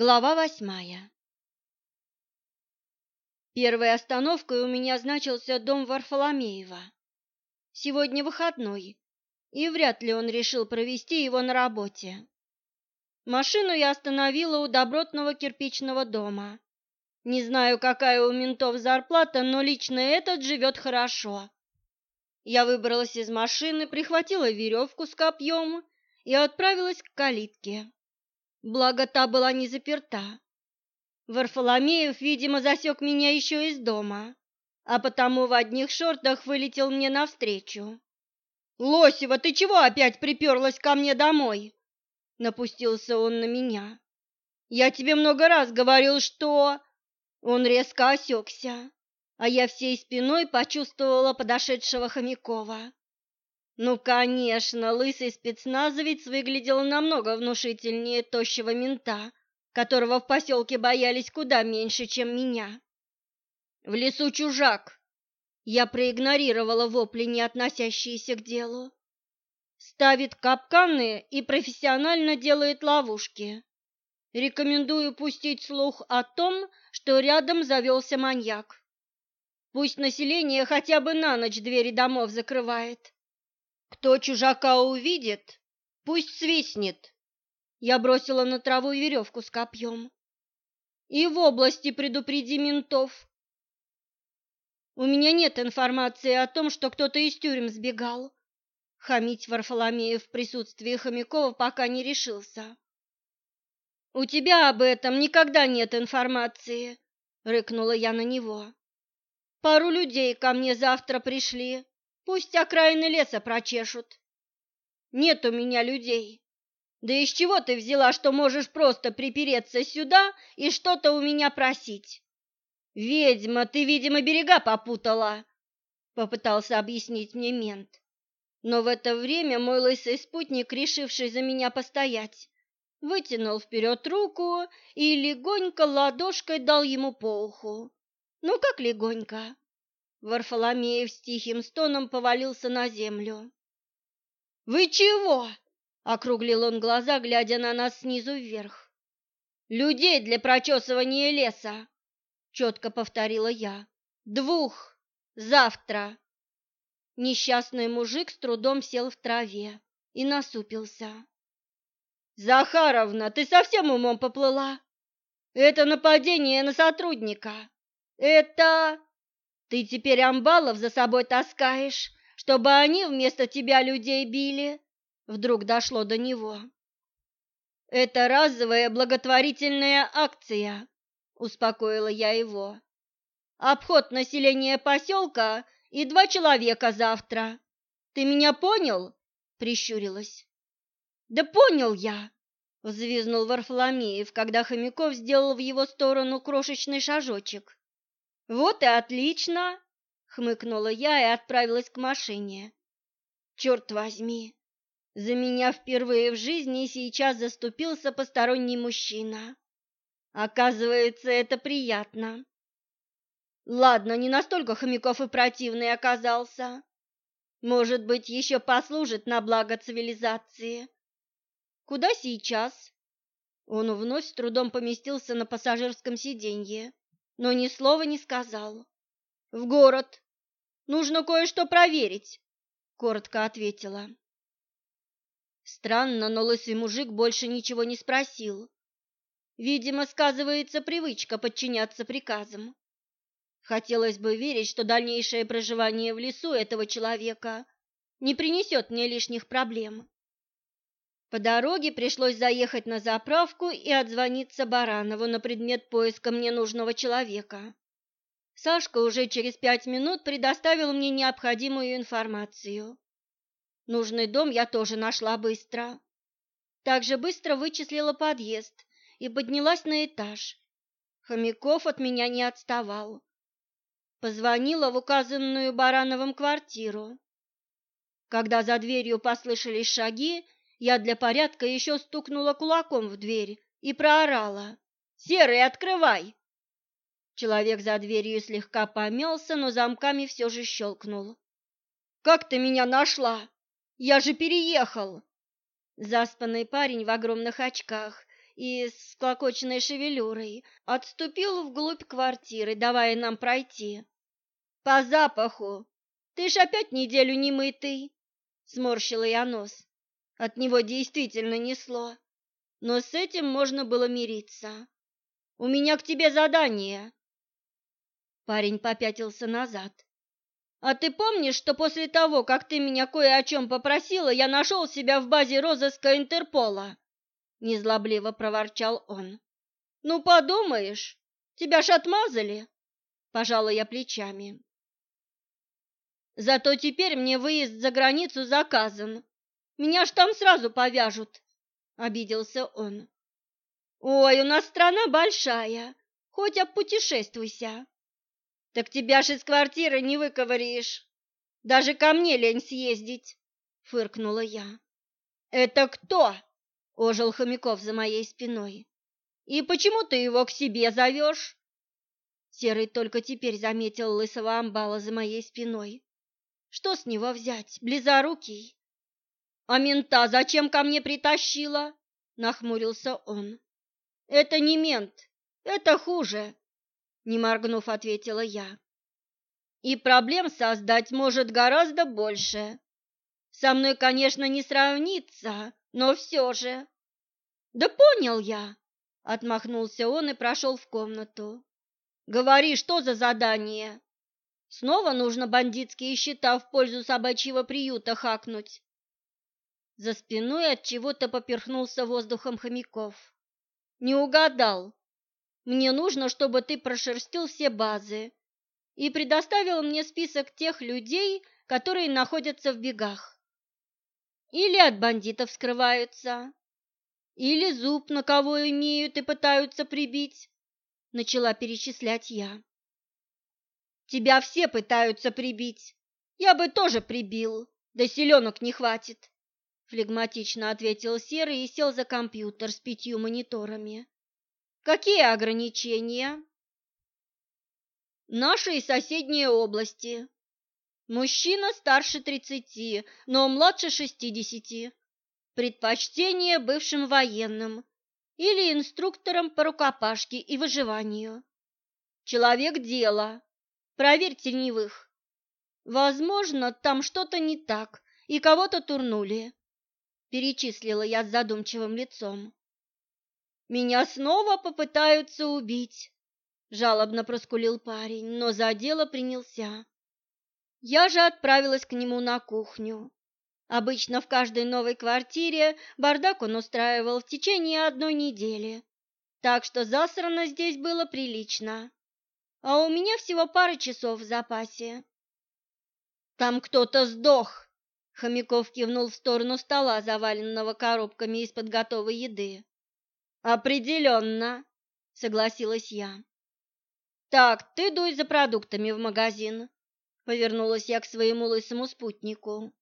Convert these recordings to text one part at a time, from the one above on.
Глава восьмая Первой остановкой у меня значился дом Варфоломеева. Сегодня выходной, и вряд ли он решил провести его на работе. Машину я остановила у добротного кирпичного дома. Не знаю, какая у ментов зарплата, но лично этот живет хорошо. Я выбралась из машины, прихватила веревку с копьем и отправилась к калитке благо та была не заперта. Варфоломеев, видимо, засек меня еще из дома, а потому в одних шортах вылетел мне навстречу. «Лосева, ты чего опять приперлась ко мне домой?» Напустился он на меня. «Я тебе много раз говорил, что...» Он резко осекся, а я всей спиной почувствовала подошедшего Хомякова. Ну, конечно, лысый спецназовец выглядел намного внушительнее тощего мента, которого в поселке боялись куда меньше, чем меня. В лесу чужак. Я проигнорировала вопли, не относящиеся к делу. Ставит капканы и профессионально делает ловушки. Рекомендую пустить слух о том, что рядом завелся маньяк. Пусть население хотя бы на ночь двери домов закрывает. Кто чужака увидит, пусть свистнет. Я бросила на траву веревку с копьем. И в области предупреди ментов. У меня нет информации о том, что кто-то из тюрем сбегал. Хамить Варфоломеев в присутствии Хомякова пока не решился. «У тебя об этом никогда нет информации», — рыкнула я на него. «Пару людей ко мне завтра пришли, Пусть окраины леса прочешут. Нет у меня людей. Да из чего ты взяла, что можешь просто припереться сюда и что-то у меня просить? Ведьма, ты, видимо, берега попутала, попытался объяснить мне мент. Но в это время мой лысый спутник, решивший за меня постоять, вытянул вперед руку и легонько ладошкой дал ему по уху. Ну как легонько? Варфоломеев с тихим стоном повалился на землю. «Вы чего?» — округлил он глаза, глядя на нас снизу вверх. «Людей для прочесывания леса!» — четко повторила я. «Двух! Завтра!» Несчастный мужик с трудом сел в траве и насупился. «Захаровна, ты совсем умом поплыла? Это нападение на сотрудника! Это...» Ты теперь амбалов за собой таскаешь, чтобы они вместо тебя людей били? Вдруг дошло до него. Это разовая благотворительная акция, успокоила я его. Обход населения поселка и два человека завтра. Ты меня понял? Прищурилась. Да понял я, взвизнул Варфоломеев, когда Хомяков сделал в его сторону крошечный шажочек. Вот и отлично, хмыкнула я и отправилась к машине. Черт возьми, за меня впервые в жизни сейчас заступился посторонний мужчина. Оказывается, это приятно. Ладно, не настолько хомяков и противный оказался. Может быть, еще послужит на благо цивилизации. Куда сейчас? Он вновь с трудом поместился на пассажирском сиденье но ни слова не сказал. «В город. Нужно кое-что проверить», — коротко ответила. Странно, но лысый мужик больше ничего не спросил. Видимо, сказывается привычка подчиняться приказам. Хотелось бы верить, что дальнейшее проживание в лесу этого человека не принесет мне лишних проблем. По дороге пришлось заехать на заправку и отзвониться Баранову на предмет поиска мне нужного человека. Сашка уже через пять минут предоставил мне необходимую информацию. Нужный дом я тоже нашла быстро. Также быстро вычислила подъезд и поднялась на этаж. Хомяков от меня не отставал. Позвонила в указанную Барановым квартиру. Когда за дверью послышались шаги, я для порядка еще стукнула кулаком в дверь и проорала. «Серый, открывай!» Человек за дверью слегка помялся, но замками все же щелкнул. «Как ты меня нашла? Я же переехал!» Заспанный парень в огромных очках и с склокоченной шевелюрой, отступил вглубь квартиры, давая нам пройти. «По запаху! Ты ж опять неделю не мытый!» — сморщила я нос. От него действительно несло, но с этим можно было мириться. «У меня к тебе задание!» Парень попятился назад. «А ты помнишь, что после того, как ты меня кое о чем попросила, я нашел себя в базе розыска Интерпола?» Незлобливо проворчал он. «Ну, подумаешь, тебя ж отмазали!» Пожала я плечами. «Зато теперь мне выезд за границу заказан. Меня ж там сразу повяжут!» Обиделся он. «Ой, у нас страна большая, хоть обпутешествуйся!» Так тебя ж из квартиры не выковыришь. Даже ко мне лень съездить, фыркнула я. Это кто? ожил Хомяков за моей спиной. И почему ты его к себе зовешь?» Серый только теперь заметил лысого амбала за моей спиной. Что с него взять, близорукий? А мента зачем ко мне притащила? Нахмурился он. Это не мент, это хуже не моргнув, ответила я. И проблем создать может гораздо больше. Со мной, конечно, не сравнится, но все же. Да понял я, отмахнулся он и прошел в комнату. Говори, что за задание? Снова нужно бандитские счета в пользу собачьего приюта хакнуть. За спиной от чего-то поперхнулся воздухом хомяков. Не угадал, мне нужно, чтобы ты прошерстил все базы и предоставил мне список тех людей, которые находятся в бегах. Или от бандитов скрываются, или зуб на кого имеют и пытаются прибить, начала перечислять я. Тебя все пытаются прибить. Я бы тоже прибил, да селенок не хватит, флегматично ответил Серый и сел за компьютер с пятью мониторами. Какие ограничения? Наши и соседние области. Мужчина старше 30, но младше 60. Предпочтение бывшим военным или инструкторам по рукопашке и выживанию. Человек дела. Проверь теневых. Возможно, там что-то не так, и кого-то турнули. Перечислила я с задумчивым лицом. Меня снова попытаются убить, жалобно проскулил парень, но за дело принялся. Я же отправилась к нему на кухню. Обычно в каждой новой квартире бардак он устраивал в течение одной недели, так что засрано здесь было прилично. А у меня всего пара часов в запасе. Там кто-то сдох. Хомяков кивнул в сторону стола, заваленного коробками из-под готовой еды. Определенно, согласилась я. Так, ты дуй за продуктами в магазин. Повернулась я к своему лысому спутнику,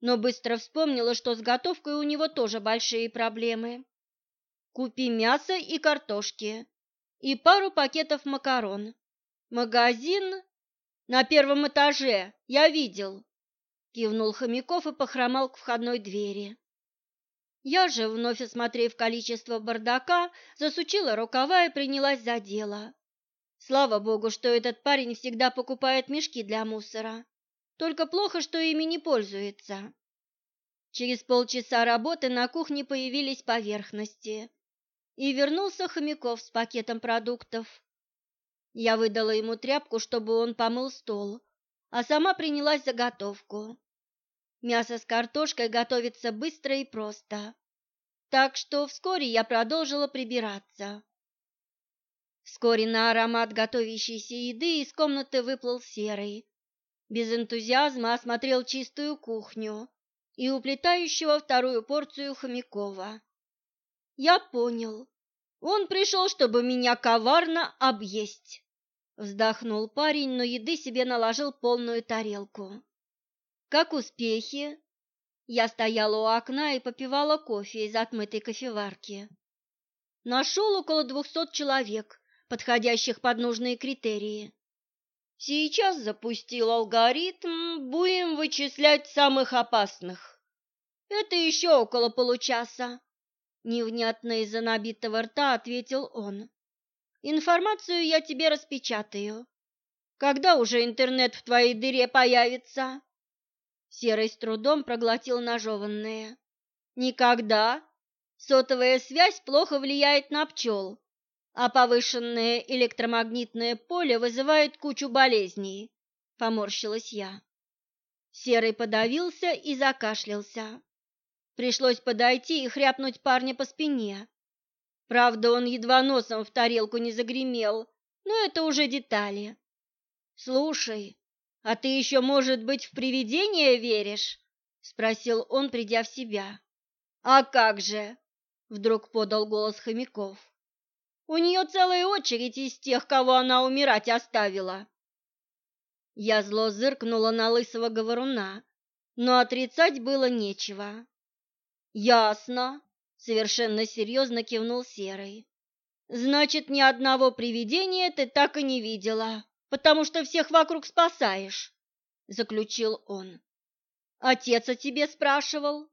но быстро вспомнила, что с готовкой у него тоже большие проблемы. Купи мясо и картошки и пару пакетов макарон. Магазин на первом этаже, я видел. Кивнул Хомяков и похромал к входной двери. Я же, вновь осмотрев количество бардака, засучила рукава и принялась за дело. Слава богу, что этот парень всегда покупает мешки для мусора. Только плохо, что ими не пользуется. Через полчаса работы на кухне появились поверхности, и вернулся Хомяков с пакетом продуктов. Я выдала ему тряпку, чтобы он помыл стол, а сама принялась за готовку. Мясо с картошкой готовится быстро и просто. Так что вскоре я продолжила прибираться. Вскоре на аромат готовящейся еды из комнаты выплыл Серый. Без энтузиазма осмотрел чистую кухню и уплетающего вторую порцию Хомякова. Я понял. Он пришел, чтобы меня коварно объесть. Вздохнул парень, но еды себе наложил полную тарелку. Как успехи? Я стояла у окна и попивала кофе из отмытой кофеварки. Нашел около двухсот человек, подходящих под нужные критерии. Сейчас запустил алгоритм, будем вычислять самых опасных. Это еще около получаса. невнятно из-за набитого рта ответил он. Информацию я тебе распечатаю. Когда уже интернет в твоей дыре появится? Серый с трудом проглотил нажеванное. Никогда. Сотовая связь плохо влияет на пчел, а повышенное электромагнитное поле вызывает кучу болезней, поморщилась я. Серый подавился и закашлялся. Пришлось подойти и хряпнуть парня по спине. Правда, он едва носом в тарелку не загремел, но это уже детали. Слушай, а ты еще, может быть, в привидения веришь? спросил он, придя в себя. А как же? вдруг подал голос Хомяков. У нее целая очередь из тех, кого она умирать оставила. Я зло зыркнула на лысого говоруна, но отрицать было нечего. Ясно, совершенно серьезно кивнул Серый. Значит, ни одного привидения ты так и не видела, потому что всех вокруг спасаешь, заключил он. Отец о тебе спрашивал.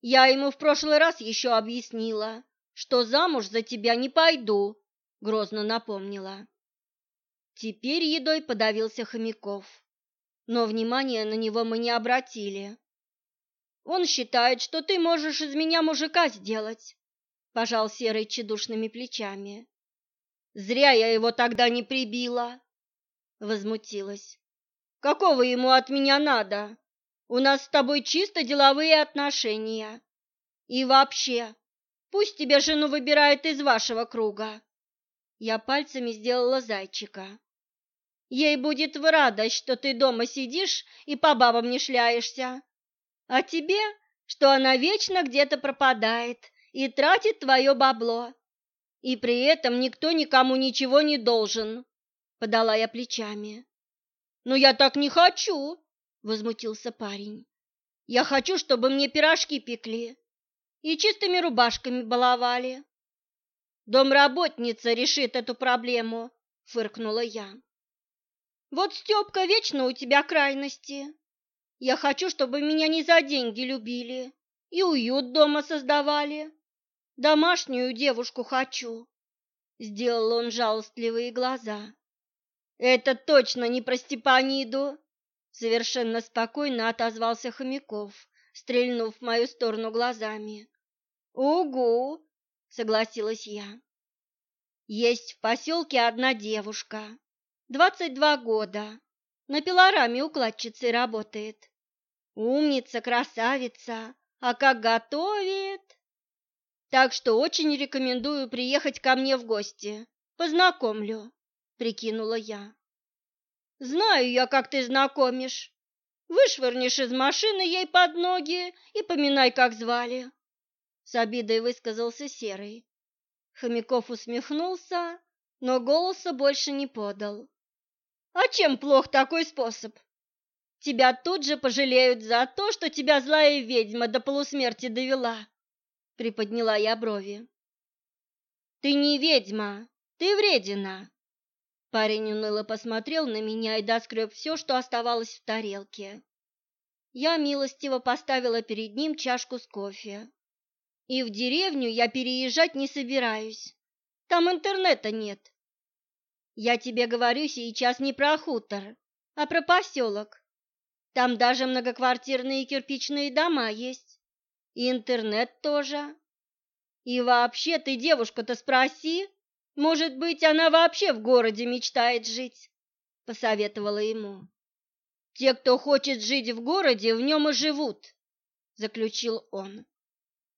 Я ему в прошлый раз еще объяснила, что замуж за тебя не пойду, грозно напомнила. Теперь едой подавился Хомяков, но внимания на него мы не обратили. Он считает, что ты можешь из меня мужика сделать, пожал серый чедушными плечами. Зря я его тогда не прибила, возмутилась. Какого ему от меня надо? У нас с тобой чисто деловые отношения. И вообще, пусть тебя жену выбирает из вашего круга. Я пальцами сделала зайчика. Ей будет в радость, что ты дома сидишь и по бабам не шляешься. А тебе, что она вечно где-то пропадает и тратит твое бабло. И при этом никто никому ничего не должен, подала я плечами. Но я так не хочу, возмутился парень. Я хочу, чтобы мне пирожки пекли и чистыми рубашками баловали. Домработница решит эту проблему, фыркнула я. Вот Степка вечно у тебя крайности. Я хочу, чтобы меня не за деньги любили и уют дома создавали. Домашнюю девушку хочу. Сделал он жалостливые глаза. Это точно не про Степаниду, Совершенно спокойно отозвался Хомяков, стрельнув в мою сторону глазами. «Угу!» — согласилась я. «Есть в поселке одна девушка, двадцать два года, на пилораме укладчицей работает. Умница, красавица, а как готовит! Так что очень рекомендую приехать ко мне в гости, познакомлю», — прикинула я. Знаю я, как ты знакомишь. Вышвырнешь из машины ей под ноги и поминай, как звали. С обидой высказался Серый. Хомяков усмехнулся, но голоса больше не подал. А чем плох такой способ? Тебя тут же пожалеют за то, что тебя злая ведьма до полусмерти довела. Приподняла я брови. Ты не ведьма, ты вредина. Парень уныло посмотрел на меня и доскреб все, что оставалось в тарелке. Я милостиво поставила перед ним чашку с кофе. И в деревню я переезжать не собираюсь. Там интернета нет. Я тебе говорю сейчас не про хутор, а про поселок. Там даже многоквартирные кирпичные дома есть. И интернет тоже. И вообще ты девушка-то спроси, может быть, она вообще в городе мечтает жить, посоветовала ему. Те, кто хочет жить в городе, в нем и живут, заключил он.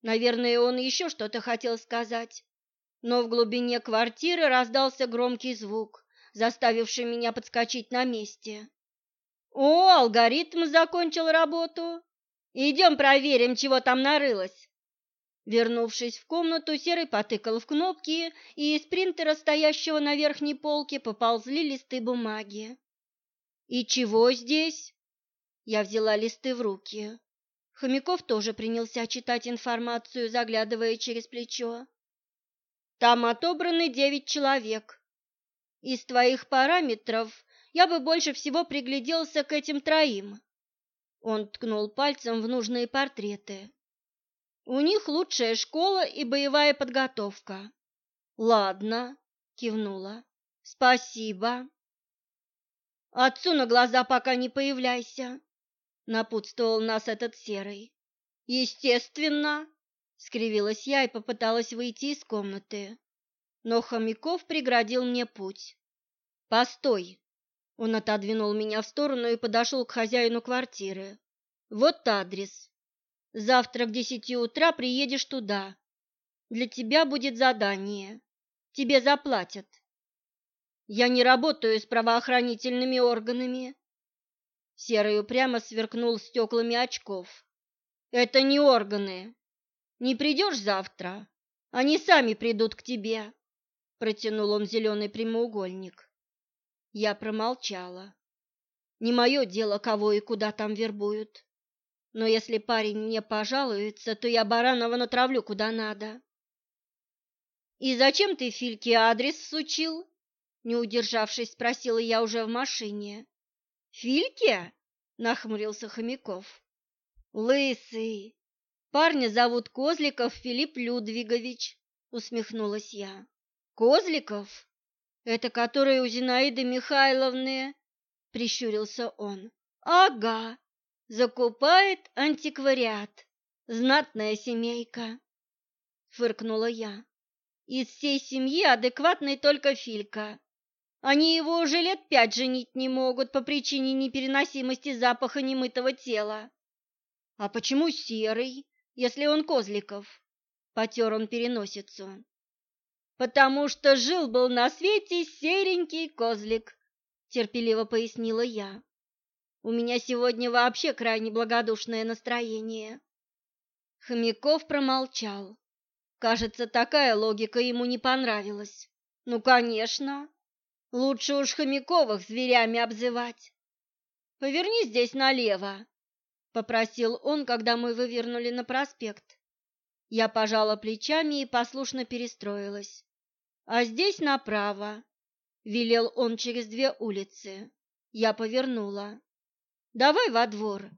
Наверное, он еще что-то хотел сказать, но в глубине квартиры раздался громкий звук, заставивший меня подскочить на месте. О, алгоритм закончил работу. Идем проверим, чего там нарылось. Вернувшись в комнату, Серый потыкал в кнопки, и из принтера, стоящего на верхней полке, поползли листы бумаги. «И чего здесь?» Я взяла листы в руки. Хомяков тоже принялся читать информацию, заглядывая через плечо. «Там отобраны девять человек. Из твоих параметров я бы больше всего пригляделся к этим троим». Он ткнул пальцем в нужные портреты. У них лучшая школа и боевая подготовка. Ладно, кивнула. Спасибо. Отцу на глаза пока не появляйся, напутствовал нас этот серый. Естественно, скривилась я и попыталась выйти из комнаты. Но Хомяков преградил мне путь. Постой. Он отодвинул меня в сторону и подошел к хозяину квартиры. Вот адрес. Завтра к десяти утра приедешь туда. Для тебя будет задание. Тебе заплатят. Я не работаю с правоохранительными органами. Серый упрямо сверкнул стеклами очков. Это не органы. Не придешь завтра, они сами придут к тебе. Протянул он зеленый прямоугольник. Я промолчала. Не мое дело, кого и куда там вербуют. Но если парень мне пожалуется, то я Баранова натравлю куда надо. И зачем ты Фильке адрес всучил? Не удержавшись, спросила я уже в машине. Фильке? Нахмурился Хомяков. Лысый. Парня зовут Козликов Филипп Людвигович, усмехнулась я. Козликов? Это который у Зинаиды Михайловны? Прищурился он. Ага, закупает антиквариат. Знатная семейка, фыркнула я. Из всей семьи адекватный только Филька. Они его уже лет пять женить не могут по причине непереносимости запаха немытого тела. А почему серый, если он Козликов? Потер он переносицу. Потому что жил-был на свете серенький козлик, терпеливо пояснила я. У меня сегодня вообще крайне благодушное настроение. Хомяков промолчал. Кажется, такая логика ему не понравилась. Ну, конечно. Лучше уж Хомяковых зверями обзывать. Поверни здесь налево, попросил он, когда мы вывернули на проспект. Я пожала плечами и послушно перестроилась. А здесь направо, велел он через две улицы. Я повернула. Давай во двор.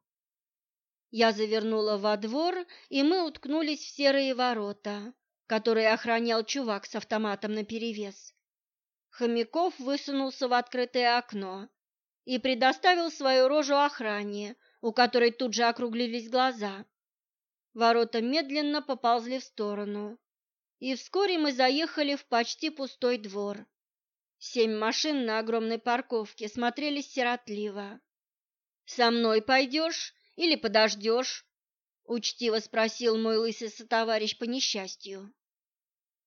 Я завернула во двор, и мы уткнулись в серые ворота, которые охранял чувак с автоматом наперевес. Хомяков высунулся в открытое окно и предоставил свою рожу охране, у которой тут же округлились глаза. Ворота медленно поползли в сторону, и вскоре мы заехали в почти пустой двор. Семь машин на огромной парковке смотрелись сиротливо. «Со мной пойдешь или подождешь?» — учтиво спросил мой лысый сотоварищ по несчастью.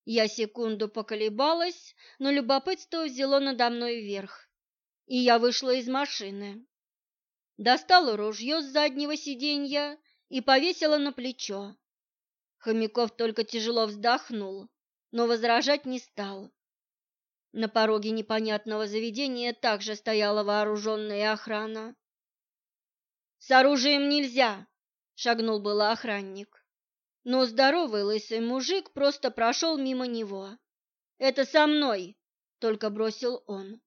Я секунду поколебалась, но любопытство взяло надо мной вверх, и я вышла из машины. Достала ружье с заднего сиденья и повесила на плечо. Хомяков только тяжело вздохнул, но возражать не стал. На пороге непонятного заведения также стояла вооруженная охрана. С оружием нельзя, шагнул было охранник. Но здоровый лысый мужик просто прошел мимо него. Это со мной, только бросил он.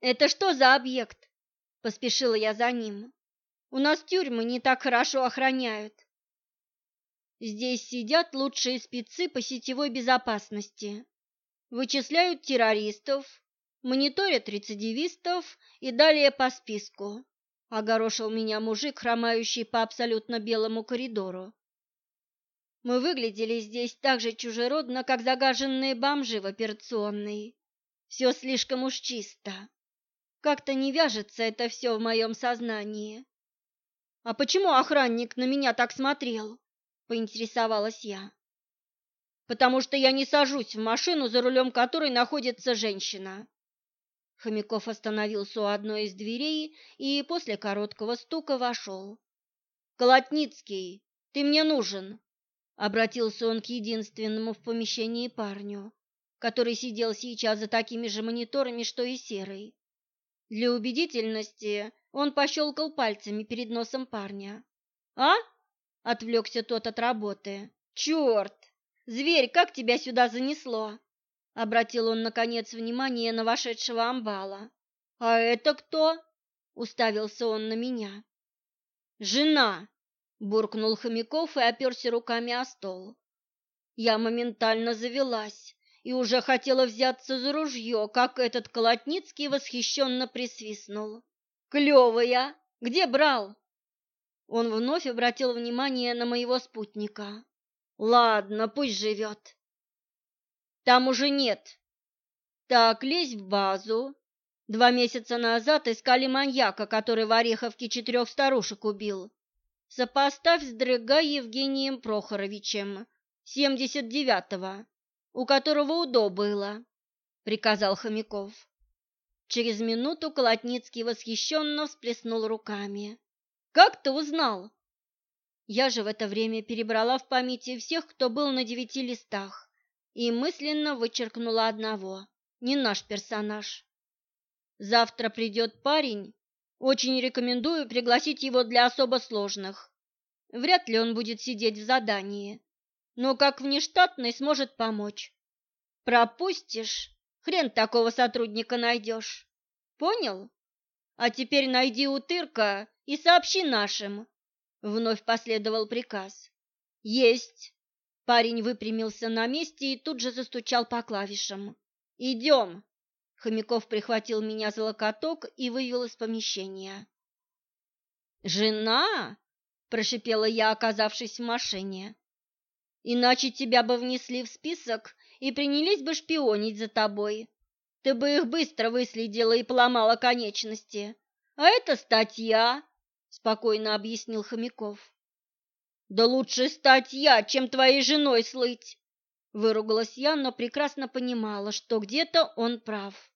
Это что за объект? Поспешила я за ним. У нас тюрьмы не так хорошо охраняют. Здесь сидят лучшие спецы по сетевой безопасности. Вычисляют террористов, мониторят рецидивистов и далее по списку огорошил меня мужик, хромающий по абсолютно белому коридору. Мы выглядели здесь так же чужеродно, как загаженные бомжи в операционной. Все слишком уж чисто. Как-то не вяжется это все в моем сознании. А почему охранник на меня так смотрел? Поинтересовалась я. Потому что я не сажусь в машину, за рулем которой находится женщина. Хомяков остановился у одной из дверей и после короткого стука вошел. «Колотницкий, ты мне нужен!» Обратился он к единственному в помещении парню, который сидел сейчас за такими же мониторами, что и Серый. Для убедительности он пощелкал пальцами перед носом парня. «А?» — отвлекся тот от работы. «Черт! Зверь, как тебя сюда занесло?» Обратил он, наконец, внимание на вошедшего амбала. «А это кто?» — уставился он на меня. «Жена!» буркнул Хомяков и оперся руками о стол. Я моментально завелась и уже хотела взяться за ружье, как этот Колотницкий восхищенно присвистнул. «Клевая! Где брал?» Он вновь обратил внимание на моего спутника. «Ладно, пусть живет». «Там уже нет». «Так, лезь в базу. Два месяца назад искали маньяка, который в Ореховке четырех старушек убил. Сопоставь с Дрыга Евгением Прохоровичем, семьдесят девятого у которого УДО было, приказал Хомяков. Через минуту Колотницкий восхищенно всплеснул руками. Как ты узнал? Я же в это время перебрала в памяти всех, кто был на девяти листах, и мысленно вычеркнула одного. Не наш персонаж. Завтра придет парень. Очень рекомендую пригласить его для особо сложных. Вряд ли он будет сидеть в задании но как внештатный сможет помочь. Пропустишь, хрен такого сотрудника найдешь. Понял? А теперь найди утырка и сообщи нашим. Вновь последовал приказ. Есть. Парень выпрямился на месте и тут же застучал по клавишам. Идем. Хомяков прихватил меня за локоток и вывел из помещения. «Жена?» – прошипела я, оказавшись в машине. Иначе тебя бы внесли в список и принялись бы шпионить за тобой. Ты бы их быстро выследила и поломала конечности. А это статья, спокойно объяснил Хомяков. Да лучше статья, чем твоей женой слыть, выругалась я, но прекрасно понимала, что где-то он прав.